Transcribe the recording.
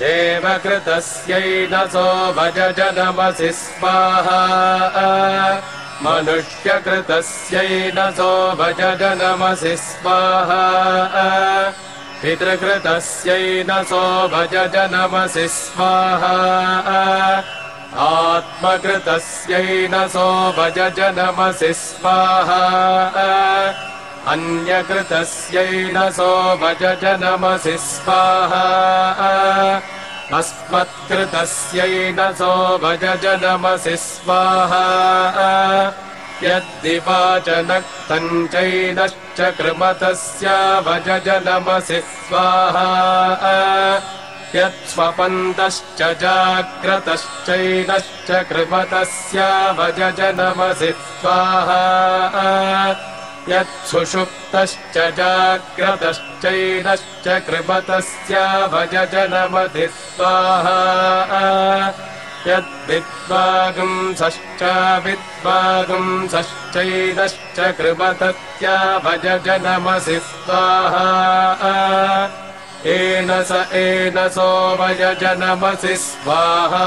देवकृतस्यैनसो भजनमसि स्वाहा मनुष्यकृतस्यैनसो भजनमसि स्वाहा पितृकृतस्यैनसो भजनमसि स्वाहा आत्मकृतस्यैनसो भजनमसि स्वाहा अन्यकृतस्यैनसो भजनमसि स्वाहा। अस्मत्कृतस्यैनसो भजनमसि स्वाहा। यद्दिवाचनक्तम् चैनश्च कृमतस्य भजनमसि स्वाहा। यत्स्वपन्तश्च जाग्रतश्चैनश्च कृमतस्य भजनमसि स्वाहा यत्सुषुप्तश्च जाग्रतश्चैनश्च कृपतस्य भजनमधि स्वाहा। यद्विद्वागुंसश्च विद्वागुंसश्चैनश्च कृपतस्य भजनमसि स्वाहा। एन स एनसो भजनमसि स्वाहा